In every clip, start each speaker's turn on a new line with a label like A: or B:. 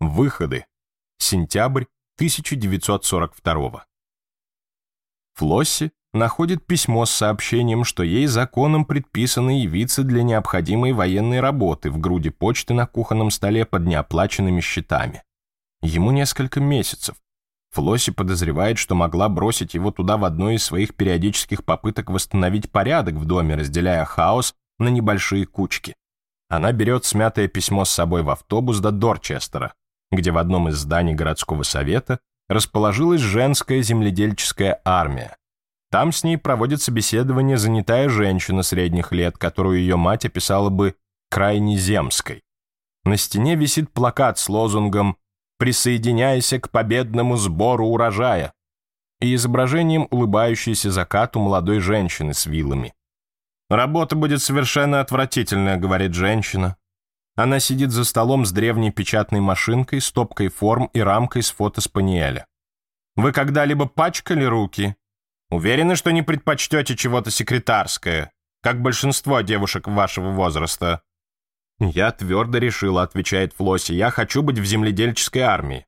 A: Выходы. Сентябрь 1942 Флосси находит письмо с сообщением, что ей законом предписано явиться для необходимой военной работы в груди почты на кухонном столе под неоплаченными счетами. Ему несколько месяцев. Флосси подозревает, что могла бросить его туда в одной из своих периодических попыток восстановить порядок в доме, разделяя хаос на небольшие кучки. Она берет смятое письмо с собой в автобус до Дорчестера, где в одном из зданий городского совета расположилась женская земледельческая армия. Там с ней проводит собеседование занятая женщина средних лет, которую ее мать описала бы крайне земской. На стене висит плакат с лозунгом «Присоединяйся к победному сбору урожая» и изображением улыбающейся закату молодой женщины с вилами. «Работа будет совершенно отвратительная», — говорит женщина. Она сидит за столом с древней печатной машинкой, стопкой форм и рамкой с фото спаниеля. «Вы когда-либо пачкали руки? Уверены, что не предпочтете чего-то секретарское, как большинство девушек вашего возраста?» «Я твердо решила», — отвечает Флосси, — «я хочу быть в земледельческой армии».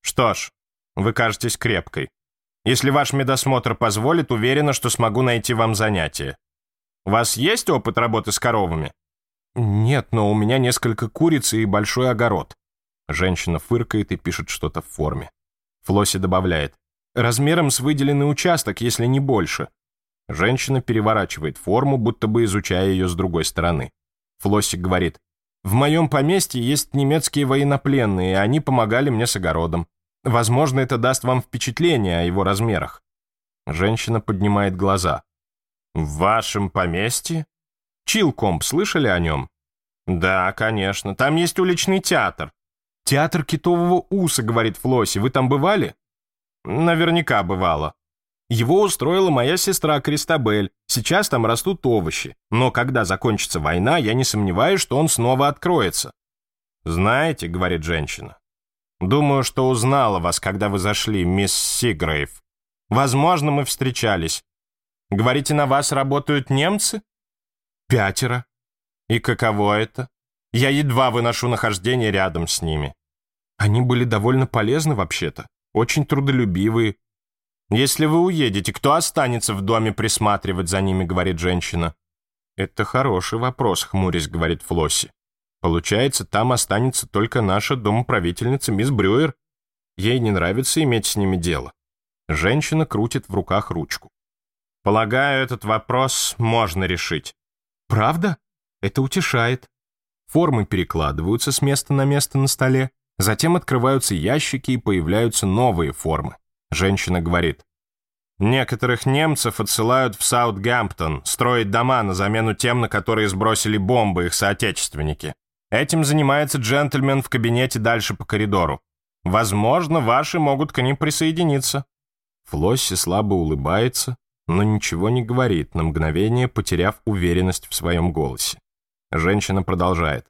A: «Что ж, вы кажетесь крепкой. Если ваш медосмотр позволит, уверена, что смогу найти вам занятие. У вас есть опыт работы с коровами?» «Нет, но у меня несколько куриц и большой огород». Женщина фыркает и пишет что-то в форме. Флосси добавляет. «Размером с выделенный участок, если не больше». Женщина переворачивает форму, будто бы изучая ее с другой стороны. Флосси говорит. «В моем поместье есть немецкие военнопленные, и они помогали мне с огородом. Возможно, это даст вам впечатление о его размерах». Женщина поднимает глаза. «В вашем поместье?» Чилкомп, слышали о нем? Да, конечно, там есть уличный театр. Театр китового уса, говорит Флосси, вы там бывали? Наверняка бывало. Его устроила моя сестра Кристабель, сейчас там растут овощи, но когда закончится война, я не сомневаюсь, что он снова откроется. «Знаете», — говорит женщина, — «думаю, что узнала вас, когда вы зашли, мисс Сигрейв. Возможно, мы встречались. Говорите, на вас работают немцы?» «Пятеро? И каково это? Я едва выношу нахождение рядом с ними». Они были довольно полезны вообще-то, очень трудолюбивые. «Если вы уедете, кто останется в доме присматривать за ними?» — говорит женщина. «Это хороший вопрос», — хмурясь говорит Флосси. «Получается, там останется только наша домоправительница, мисс Брюер. Ей не нравится иметь с ними дело». Женщина крутит в руках ручку. «Полагаю, этот вопрос можно решить. Правда? Это утешает. Формы перекладываются с места на место на столе, затем открываются ящики и появляются новые формы. Женщина говорит. Некоторых немцев отсылают в Саутгемптон строить дома на замену тем, на которые сбросили бомбы их соотечественники. Этим занимается джентльмен в кабинете дальше по коридору. Возможно, ваши могут к ним присоединиться. Флосси слабо улыбается, но ничего не говорит, на мгновение потеряв уверенность в своем голосе. Женщина продолжает.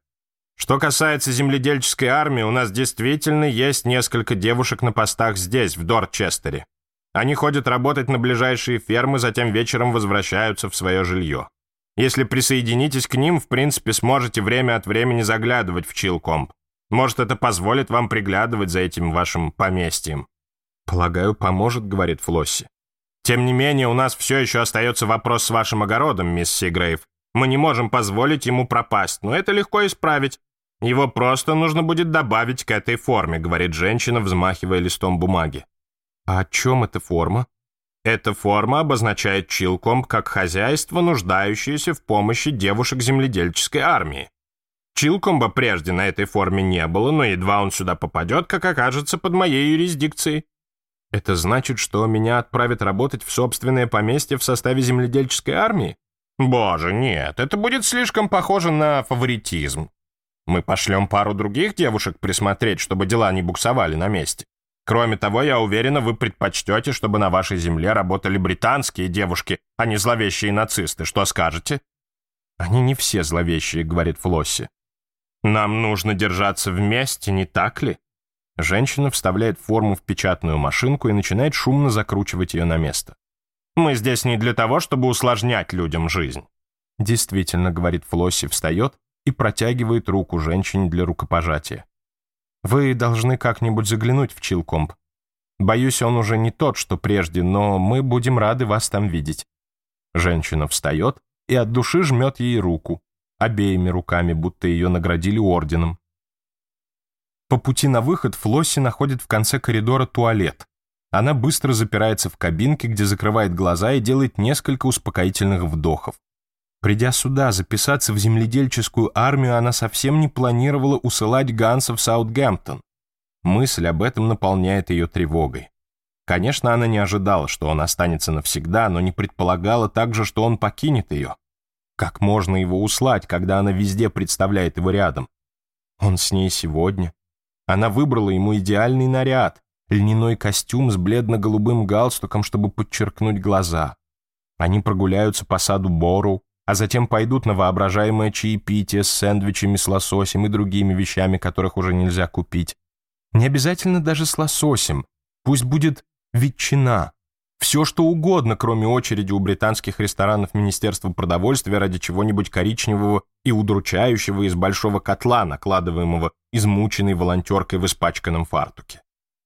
A: Что касается земледельческой армии, у нас действительно есть несколько девушек на постах здесь, в Дорчестере. Они ходят работать на ближайшие фермы, затем вечером возвращаются в свое жилье. Если присоединитесь к ним, в принципе, сможете время от времени заглядывать в Чилкомп. Может, это позволит вам приглядывать за этим вашим поместьем. «Полагаю, поможет», — говорит Флосси. Тем не менее, у нас все еще остается вопрос с вашим огородом, мисс Сигрейв. Мы не можем позволить ему пропасть, но это легко исправить. Его просто нужно будет добавить к этой форме, говорит женщина, взмахивая листом бумаги. А о чем эта форма? Эта форма обозначает Чилкомб как хозяйство, нуждающееся в помощи девушек земледельческой армии. Чилкомба прежде на этой форме не было, но едва он сюда попадет, как окажется под моей юрисдикцией. Это значит, что меня отправят работать в собственное поместье в составе земледельческой армии? Боже, нет, это будет слишком похоже на фаворитизм. Мы пошлем пару других девушек присмотреть, чтобы дела не буксовали на месте. Кроме того, я уверена, вы предпочтете, чтобы на вашей земле работали британские девушки, а не зловещие нацисты. Что скажете? Они не все зловещие, говорит Флосси. Нам нужно держаться вместе, не так ли? Женщина вставляет форму в печатную машинку и начинает шумно закручивать ее на место. «Мы здесь не для того, чтобы усложнять людям жизнь». «Действительно», — говорит Флосси, встает и протягивает руку женщине для рукопожатия. «Вы должны как-нибудь заглянуть в Чилкомп. Боюсь, он уже не тот, что прежде, но мы будем рады вас там видеть». Женщина встает и от души жмет ей руку, обеими руками, будто ее наградили орденом. По пути на выход Флосси находит в конце коридора туалет. Она быстро запирается в кабинке, где закрывает глаза и делает несколько успокоительных вдохов. Придя сюда, записаться в земледельческую армию она совсем не планировала усылать Ганса в Саутгемптон. Мысль об этом наполняет ее тревогой. Конечно, она не ожидала, что он останется навсегда, но не предполагала также, что он покинет ее. Как можно его услать, когда она везде представляет его рядом? Он с ней сегодня, она выбрала ему идеальный наряд, льняной костюм с бледно-голубым галстуком, чтобы подчеркнуть глаза. Они прогуляются по саду Бору, а затем пойдут на воображаемое чаепитие с сэндвичами с лососем и другими вещами, которых уже нельзя купить. Не обязательно даже с лососем. Пусть будет ветчина. Все что угодно, кроме очереди у британских ресторанов Министерства продовольствия ради чего-нибудь коричневого и удручающего из большого котла, накладываемого измученный волонтеркой в испачканном фартуке.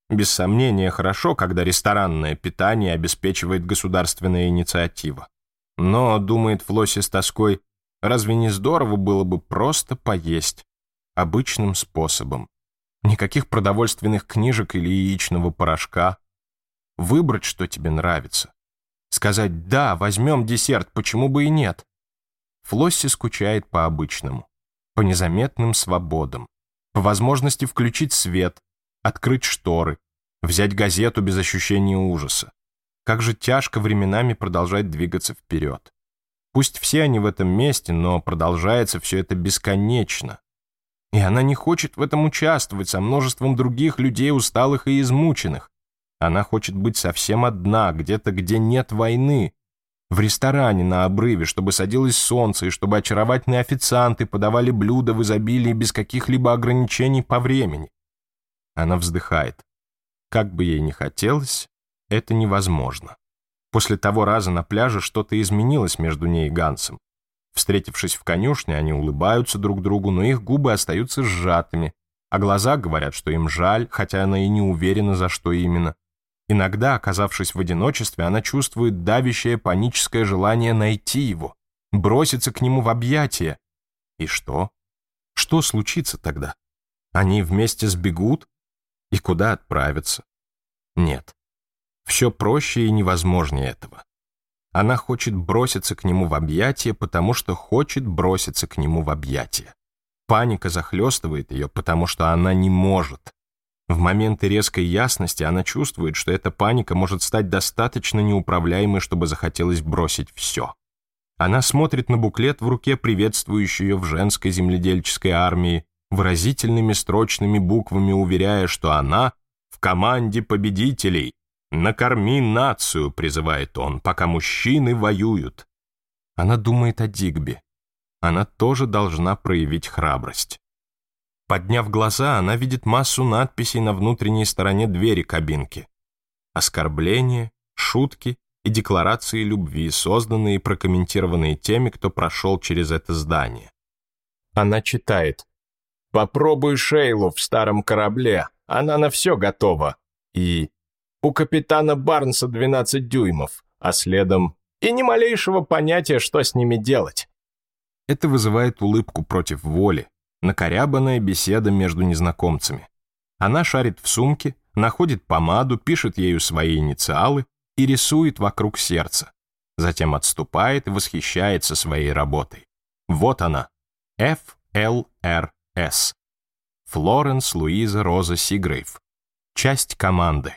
A: Без сомнения, хорошо, когда ресторанное питание обеспечивает государственная инициатива. Но, думает Флосси с тоской, разве не здорово было бы просто поесть обычным способом? Никаких продовольственных книжек или яичного порошка. Выбрать, что тебе нравится. Сказать «да, возьмем десерт, почему бы и нет?» Флосси скучает по обычному, по незаметным свободам, по возможности включить свет, открыть шторы, взять газету без ощущения ужаса. Как же тяжко временами продолжать двигаться вперед. Пусть все они в этом месте, но продолжается все это бесконечно. И она не хочет в этом участвовать со множеством других людей, усталых и измученных. Она хочет быть совсем одна, где-то, где нет войны, в ресторане на обрыве, чтобы садилось солнце и чтобы очаровательные официанты подавали блюда в изобилии без каких-либо ограничений по времени. Она вздыхает. Как бы ей ни хотелось, это невозможно. После того раза на пляже что-то изменилось между ней и Гансом. Встретившись в конюшне, они улыбаются друг другу, но их губы остаются сжатыми, а глаза говорят, что им жаль, хотя она и не уверена, за что именно. Иногда, оказавшись в одиночестве, она чувствует давящее паническое желание найти его, броситься к нему в объятия. И что? Что случится тогда? Они вместе сбегут? И куда отправятся? Нет. Все проще и невозможнее этого. Она хочет броситься к нему в объятия, потому что хочет броситься к нему в объятия. Паника захлестывает ее, потому что она не может. В моменты резкой ясности она чувствует, что эта паника может стать достаточно неуправляемой, чтобы захотелось бросить все. Она смотрит на буклет в руке, приветствующий ее в женской земледельческой армии, выразительными строчными буквами уверяя, что она в команде победителей. «Накорми нацию», — призывает он, — «пока мужчины воюют». Она думает о Дигби. Она тоже должна проявить храбрость. Подняв глаза, она видит массу надписей на внутренней стороне двери кабинки. Оскорбления, шутки и декларации любви, созданные и прокомментированные теми, кто прошел через это здание. Она читает. «Попробуй Шейлу в старом корабле, она на все готова». И «У капитана Барнса 12 дюймов», а следом «И ни малейшего понятия, что с ними делать». Это вызывает улыбку против воли, накорябанная беседа между незнакомцами. Она шарит в сумке, находит помаду, пишет ею свои инициалы и рисует вокруг сердца. Затем отступает и восхищается своей работой. Вот она. FLRS. Флоренс Луиза Роза Сигрейв. Часть команды.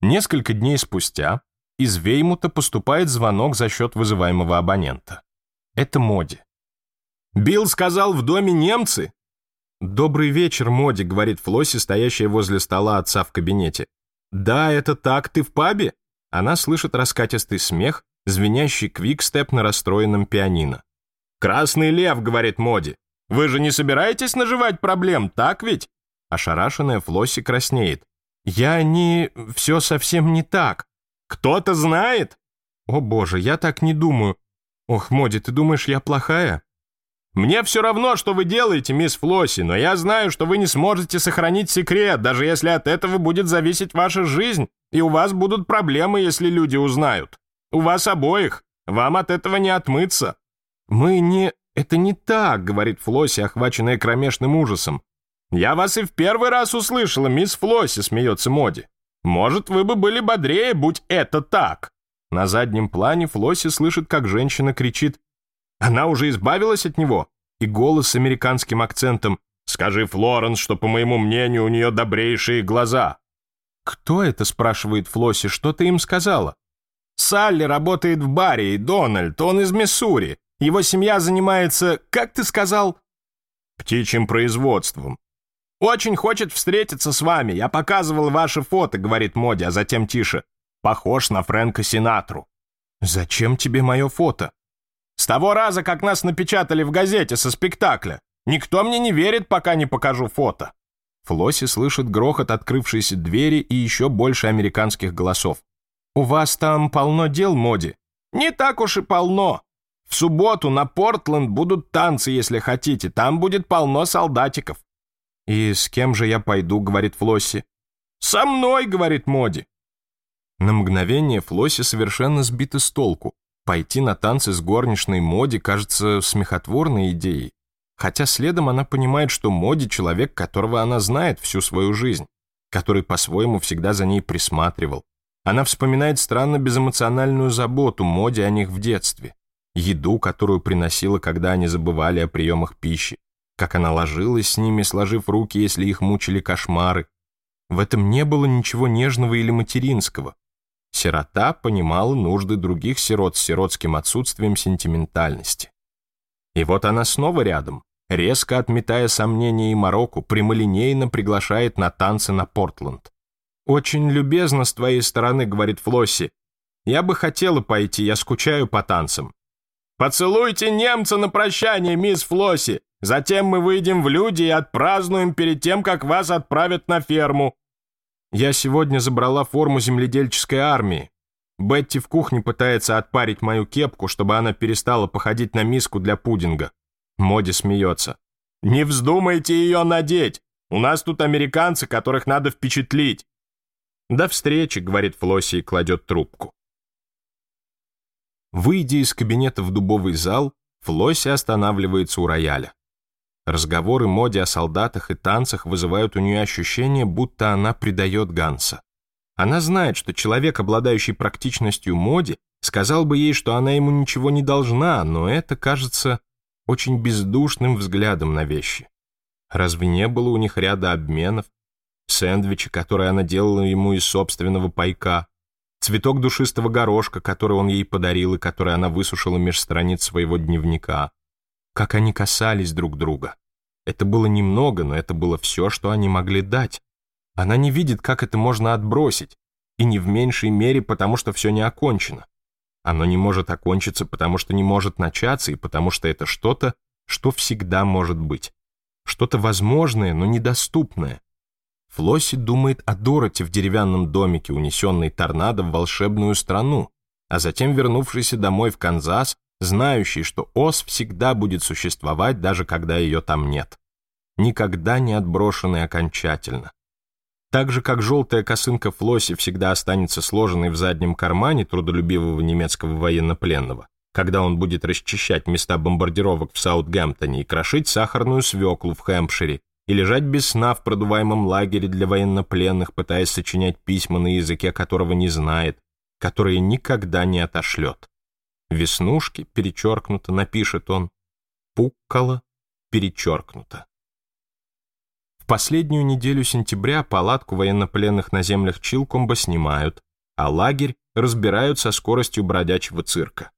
A: Несколько дней спустя из Веймута поступает звонок за счет вызываемого абонента. Это Моди. Билл сказал, в доме немцы. «Добрый вечер, Моди», — говорит Флосси, стоящая возле стола отца в кабинете. «Да, это так, ты в пабе?» Она слышит раскатистый смех, звенящий квикстеп на расстроенном пианино. «Красный лев», — говорит Моди. «Вы же не собираетесь наживать проблем, так ведь?» Ошарашенная Флосси краснеет. «Я не... все совсем не так». «Кто-то знает?» «О боже, я так не думаю. Ох, Моди, ты думаешь, я плохая?» Мне все равно, что вы делаете, мисс Флосси, но я знаю, что вы не сможете сохранить секрет, даже если от этого будет зависеть ваша жизнь, и у вас будут проблемы, если люди узнают. У вас обоих. Вам от этого не отмыться. Мы не... Это не так, говорит Флосси, охваченная кромешным ужасом. Я вас и в первый раз услышала, мисс Флосси, смеется Моди. Может, вы бы были бодрее, будь это так. На заднем плане Флосси слышит, как женщина кричит она уже избавилась от него. И голос с американским акцентом. «Скажи, Флоренс, что, по моему мнению, у нее добрейшие глаза». «Кто это?» — спрашивает Флосси. «Что ты им сказала?» «Салли работает в баре, и Дональд, он из Миссури. Его семья занимается, как ты сказал?» «Птичьим производством». «Очень хочет встретиться с вами. Я показывал ваши фото», — говорит Моди, а затем тише. «Похож на Фрэнка Синатру». «Зачем тебе мое фото?» С того раза, как нас напечатали в газете со спектакля. Никто мне не верит, пока не покажу фото». Флосси слышит грохот открывшейся двери и еще больше американских голосов. «У вас там полно дел, Моди?» «Не так уж и полно. В субботу на Портленд будут танцы, если хотите. Там будет полно солдатиков». «И с кем же я пойду?» — говорит Флосси. «Со мной!» — говорит Моди. На мгновение Флосси совершенно сбита с толку. Пойти на танцы с горничной Моди кажется смехотворной идеей, хотя следом она понимает, что Моди человек, которого она знает всю свою жизнь, который по-своему всегда за ней присматривал. Она вспоминает странно безэмоциональную заботу Моди о них в детстве, еду, которую приносила, когда они забывали о приемах пищи, как она ложилась с ними, сложив руки, если их мучили кошмары. В этом не было ничего нежного или материнского. Сирота понимала нужды других сирот с сиротским отсутствием сентиментальности. И вот она снова рядом, резко отметая сомнения и мороку, прямолинейно приглашает на танцы на Портланд. «Очень любезно с твоей стороны», — говорит Флосси. «Я бы хотела пойти, я скучаю по танцам». «Поцелуйте немца на прощание, мисс Флосси! Затем мы выйдем в люди и отпразднуем перед тем, как вас отправят на ферму», я сегодня забрала форму земледельческой армии. Бетти в кухне пытается отпарить мою кепку, чтобы она перестала походить на миску для пудинга. Моди смеется. «Не вздумайте ее надеть! У нас тут американцы, которых надо впечатлить!» «До встречи», — говорит Флосси и кладет трубку. Выйдя из кабинета в дубовый зал, Флосси останавливается у рояля. Разговоры Моди о солдатах и танцах вызывают у нее ощущение, будто она предает Ганса. Она знает, что человек, обладающий практичностью Моди, сказал бы ей, что она ему ничего не должна, но это кажется очень бездушным взглядом на вещи. Разве не было у них ряда обменов? Сэндвичи, которые она делала ему из собственного пайка, цветок душистого горошка, который он ей подарил и который она высушила меж страниц своего дневника, как они касались друг друга. Это было немного, но это было все, что они могли дать. Она не видит, как это можно отбросить, и не в меньшей мере, потому что все не окончено. Оно не может окончиться, потому что не может начаться, и потому что это что-то, что всегда может быть. Что-то возможное, но недоступное. Флосси думает о Дороте в деревянном домике, унесенной торнадо в волшебную страну, а затем вернувшейся домой в Канзас знающий, что ос всегда будет существовать, даже когда ее там нет. Никогда не отброшенный окончательно. Так же, как желтая косынка Флосси всегда останется сложенной в заднем кармане трудолюбивого немецкого военнопленного, когда он будет расчищать места бомбардировок в Саутгемптоне и крошить сахарную свеклу в Хэмпшире, и лежать без сна в продуваемом лагере для военнопленных, пытаясь сочинять письма на языке, которого не знает, которые никогда не отошлет. Веснушки перечеркнуто, напишет он. Пуккало перечеркнуто. В последнюю неделю сентября палатку военнопленных на землях Чилкомба снимают, а лагерь разбирают со скоростью бродячего цирка.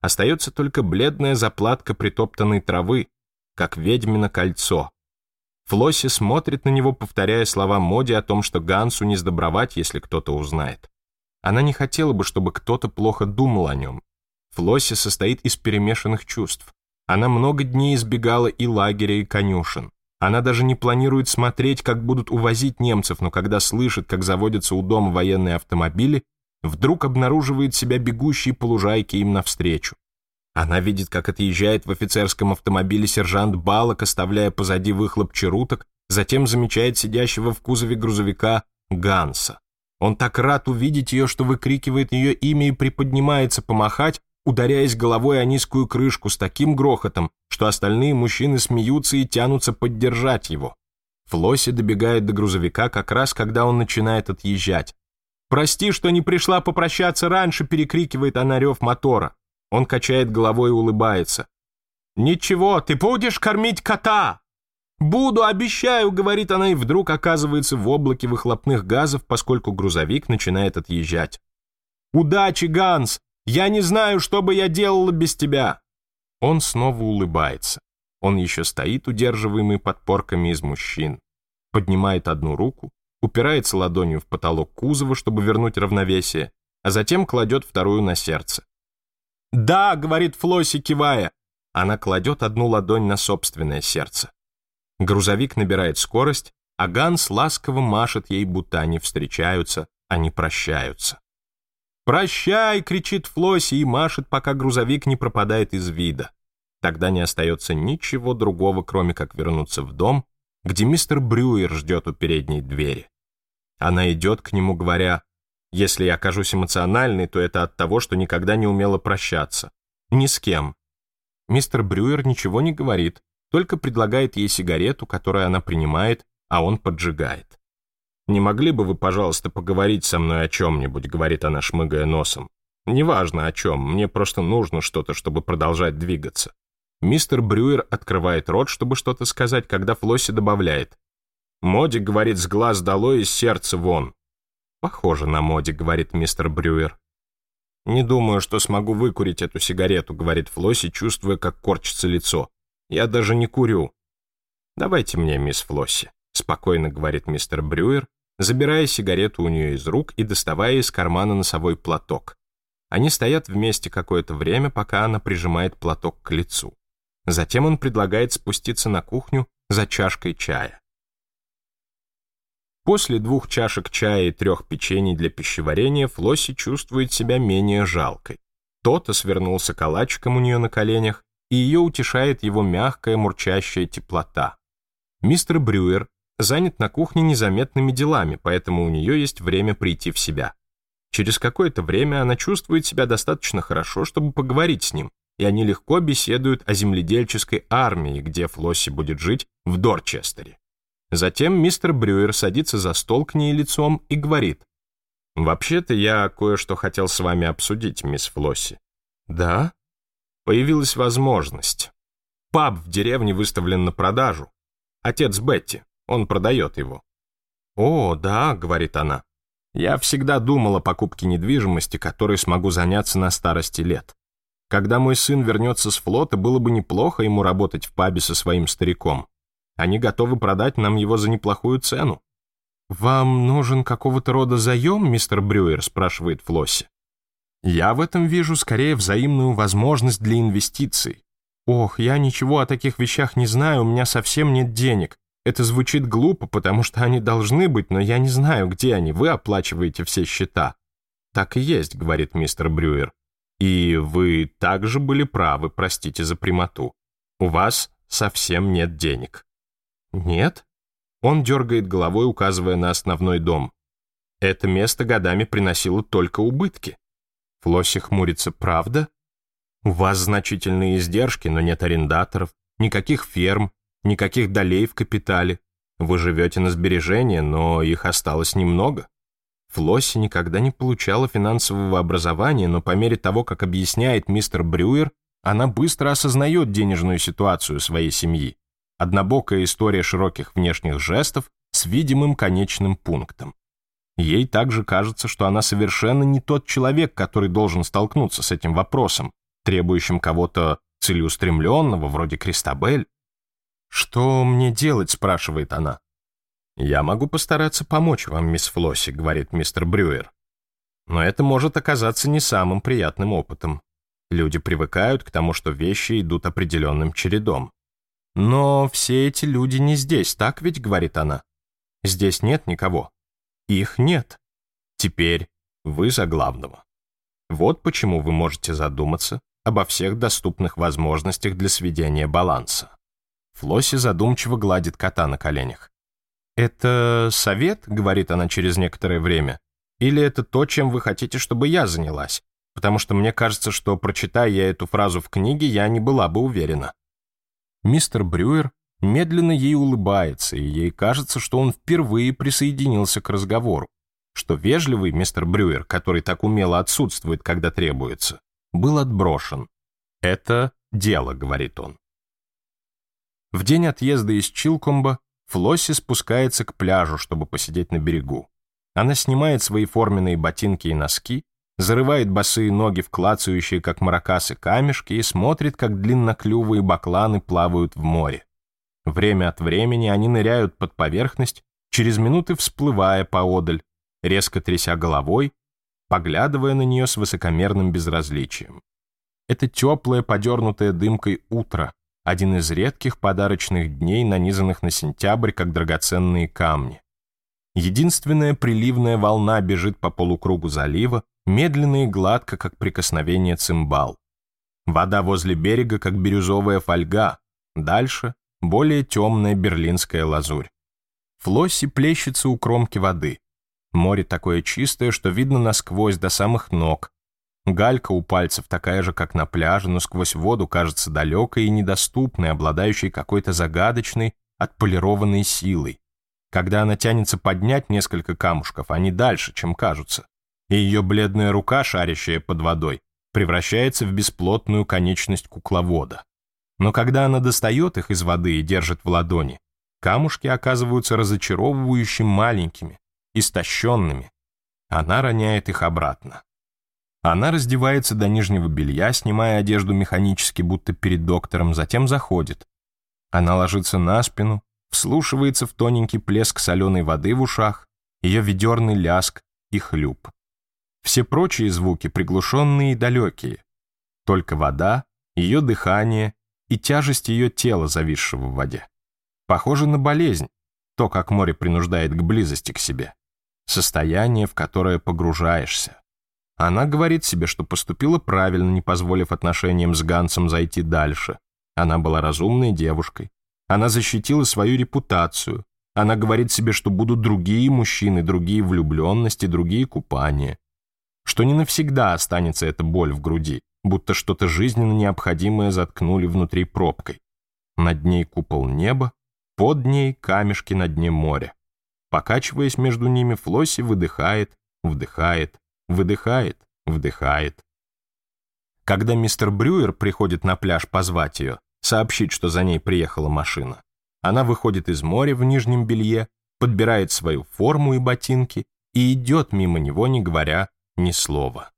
A: Остается только бледная заплатка притоптанной травы, как ведьмино кольцо. Флосси смотрит на него, повторяя слова Моди о том, что Гансу не сдобровать, если кто-то узнает. Она не хотела бы, чтобы кто-то плохо думал о нем, Флосси состоит из перемешанных чувств. Она много дней избегала и лагеря, и конюшен. Она даже не планирует смотреть, как будут увозить немцев, но когда слышит, как заводятся у дома военные автомобили, вдруг обнаруживает себя бегущей по лужайке им навстречу. Она видит, как отъезжает в офицерском автомобиле сержант Балок, оставляя позади выхлоп черуток, затем замечает сидящего в кузове грузовика Ганса. Он так рад увидеть ее, что выкрикивает ее имя и приподнимается помахать, ударяясь головой о низкую крышку с таким грохотом, что остальные мужчины смеются и тянутся поддержать его. Флосси добегает до грузовика как раз, когда он начинает отъезжать. «Прости, что не пришла попрощаться раньше», — перекрикивает она рев мотора. Он качает головой и улыбается. «Ничего, ты будешь кормить кота!» «Буду, обещаю», — говорит она, и вдруг оказывается в облаке выхлопных газов, поскольку грузовик начинает отъезжать. «Удачи, Ганс!» Я не знаю, что бы я делала без тебя!» Он снова улыбается. Он еще стоит, удерживаемый подпорками из мужчин. Поднимает одну руку, упирается ладонью в потолок кузова, чтобы вернуть равновесие, а затем кладет вторую на сердце. «Да!» — говорит Флосси, кивая. Она кладет одну ладонь на собственное сердце. Грузовик набирает скорость, а Ганс ласково машет ей, будто они встречаются, а они прощаются. «Прощай!» — кричит Флосси и машет, пока грузовик не пропадает из вида. Тогда не остается ничего другого, кроме как вернуться в дом, где мистер Брюер ждет у передней двери. Она идет к нему, говоря, «Если я окажусь эмоциональной, то это от того, что никогда не умела прощаться. Ни с кем». Мистер Брюер ничего не говорит, только предлагает ей сигарету, которую она принимает, а он поджигает. «Не могли бы вы, пожалуйста, поговорить со мной о чем-нибудь?» — говорит она, шмыгая носом. «Неважно о чем, мне просто нужно что-то, чтобы продолжать двигаться». Мистер Брюер открывает рот, чтобы что-то сказать, когда Флосси добавляет. «Моди говорит с глаз долой и сердце вон». «Похоже на Моди», — говорит мистер Брюер. «Не думаю, что смогу выкурить эту сигарету», — говорит Флосси, чувствуя, как корчится лицо. «Я даже не курю». «Давайте мне, мисс Флосси». — спокойно говорит мистер Брюер, забирая сигарету у нее из рук и доставая из кармана носовой платок. Они стоят вместе какое-то время, пока она прижимает платок к лицу. Затем он предлагает спуститься на кухню за чашкой чая. После двух чашек чая и трех печений для пищеварения Флосси чувствует себя менее жалкой. То-то свернулся калачиком у нее на коленях, и ее утешает его мягкая мурчащая теплота. Мистер Брюер занят на кухне незаметными делами, поэтому у нее есть время прийти в себя. Через какое-то время она чувствует себя достаточно хорошо, чтобы поговорить с ним, и они легко беседуют о земледельческой армии, где Флосси будет жить в Дорчестере. Затем мистер Брюер садится за стол к ней лицом и говорит. «Вообще-то я кое-что хотел с вами обсудить, мисс Флосси». «Да?» Появилась возможность. Паб в деревне выставлен на продажу. Отец Бетти. Он продает его. «О, да», — говорит она. «Я всегда думал о покупке недвижимости, которой смогу заняться на старости лет. Когда мой сын вернется с флота, было бы неплохо ему работать в пабе со своим стариком. Они готовы продать нам его за неплохую цену». «Вам нужен какого-то рода заем, мистер Брюер?» — спрашивает Флосси. «Я в этом вижу скорее взаимную возможность для инвестиций. Ох, я ничего о таких вещах не знаю, у меня совсем нет денег. Это звучит глупо, потому что они должны быть, но я не знаю, где они. Вы оплачиваете все счета. Так и есть, говорит мистер Брюер. И вы также были правы, простите за прямоту. У вас совсем нет денег. Нет? Он дергает головой, указывая на основной дом. Это место годами приносило только убытки. Флосси хмурится, правда? У вас значительные издержки, но нет арендаторов, никаких ферм, никаких долей в капитале. Вы живете на сбережения, но их осталось немного. Флосси никогда не получала финансового образования, но по мере того, как объясняет мистер Брюер, она быстро осознает денежную ситуацию своей семьи. Однобокая история широких внешних жестов с видимым конечным пунктом. Ей также кажется, что она совершенно не тот человек, который должен столкнуться с этим вопросом, требующим кого-то целеустремленного, вроде Кристабель. «Что мне делать?» — спрашивает она. «Я могу постараться помочь вам, мисс Флосси», — говорит мистер Брюер. Но это может оказаться не самым приятным опытом. Люди привыкают к тому, что вещи идут определенным чередом. «Но все эти люди не здесь, так ведь?» — говорит она. «Здесь нет никого. Их нет. Теперь вы за главного. Вот почему вы можете задуматься обо всех доступных возможностях для сведения баланса. Флосси задумчиво гладит кота на коленях. «Это совет?» — говорит она через некоторое время. «Или это то, чем вы хотите, чтобы я занялась? Потому что мне кажется, что, прочитая я эту фразу в книге, я не была бы уверена». Мистер Брюер медленно ей улыбается, и ей кажется, что он впервые присоединился к разговору, что вежливый мистер Брюер, который так умело отсутствует, когда требуется, был отброшен. «Это дело», — говорит он. В день отъезда из Чилкомба Флосси спускается к пляжу, чтобы посидеть на берегу. Она снимает свои форменные ботинки и носки, зарывает босые ноги в клацающие, как маракасы, камешки и смотрит, как длинноклювые бакланы плавают в море. Время от времени они ныряют под поверхность, через минуты всплывая поодаль, резко тряся головой, поглядывая на нее с высокомерным безразличием. Это теплое, подернутое дымкой утро, один из редких подарочных дней, нанизанных на сентябрь, как драгоценные камни. Единственная приливная волна бежит по полукругу залива, медленно и гладко, как прикосновение цимбал. Вода возле берега, как бирюзовая фольга, дальше — более темная берлинская лазурь. Флосси плещется у кромки воды. Море такое чистое, что видно насквозь до самых ног, Галька у пальцев такая же, как на пляже, но сквозь воду кажется далекой и недоступной, обладающей какой-то загадочной, отполированной силой. Когда она тянется поднять несколько камушков, они дальше, чем кажутся. И ее бледная рука, шарящая под водой, превращается в бесплотную конечность кукловода. Но когда она достает их из воды и держит в ладони, камушки оказываются разочаровывающе маленькими, истощенными. Она роняет их обратно. Она раздевается до нижнего белья, снимая одежду механически, будто перед доктором, затем заходит. Она ложится на спину, вслушивается в тоненький плеск соленой воды в ушах, ее ведерный ляск и хлюп. Все прочие звуки приглушенные и далекие. Только вода, ее дыхание и тяжесть ее тела, зависшего в воде. Похоже на болезнь, то, как море принуждает к близости к себе. Состояние, в которое погружаешься. Она говорит себе, что поступила правильно, не позволив отношениям с Гансом зайти дальше. Она была разумной девушкой. Она защитила свою репутацию. Она говорит себе, что будут другие мужчины, другие влюбленности, другие купания. Что не навсегда останется эта боль в груди, будто что-то жизненно необходимое заткнули внутри пробкой. Над ней купол неба, под ней камешки на дне моря. Покачиваясь между ними, Флосси выдыхает, вдыхает, выдыхает, вдыхает. Когда мистер Брюер приходит на пляж позвать ее, сообщить, что за ней приехала машина, она выходит из моря в нижнем белье, подбирает свою форму и ботинки и идет мимо него, не говоря ни слова.